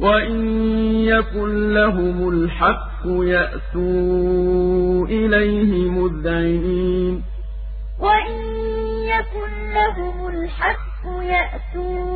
وَإِن يَكُن لَّهُمُ الْحَقُّ يَأْتُوا إِلَيْهِ مُذْعِنِينَ وَإِن يَكُن لَّهُمُ الْحَقُّ يَأْتُوا